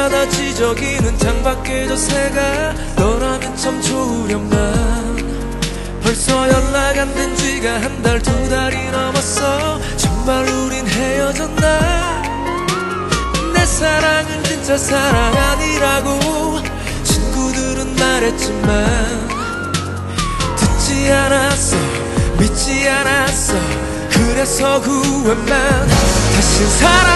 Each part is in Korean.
아침마다 지저귀는 창밖에 저 새가 너라면 참 좋으련만. 벌써 연락 안 된 지가 한 달 두 달이 넘었어. 정말 우린 헤어졌나? 내 사랑은 진짜 사랑 아니라고 친구들은 말했지만 듣지 않았어 믿지 않았어. 그래서 후회만. 다신 사랑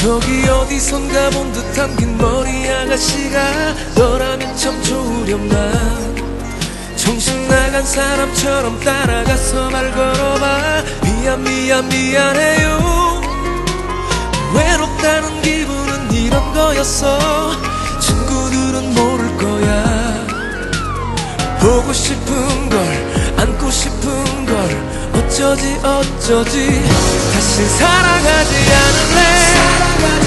저기 어디선가 본 듯한 긴 머리 아가씨가 너라면 참 좋으련만. 정신 나간 사람처럼 따라가서 말 걸어봐. 미안 미안 미안해요. 외롭다는 기분은 이런 거였어. 친구들은 모를 거야. 보고 싶은 어쩌지 어쩌지. 다시 사랑하지 않을래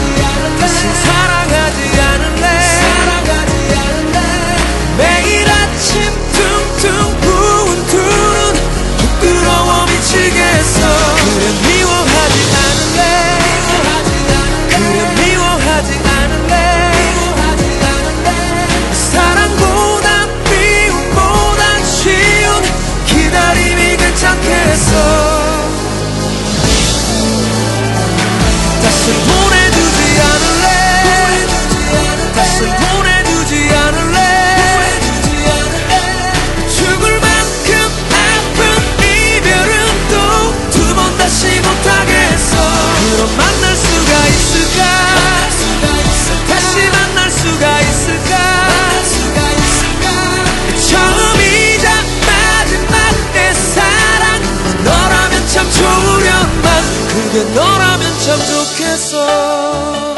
그게 너라면 참 좋겠어.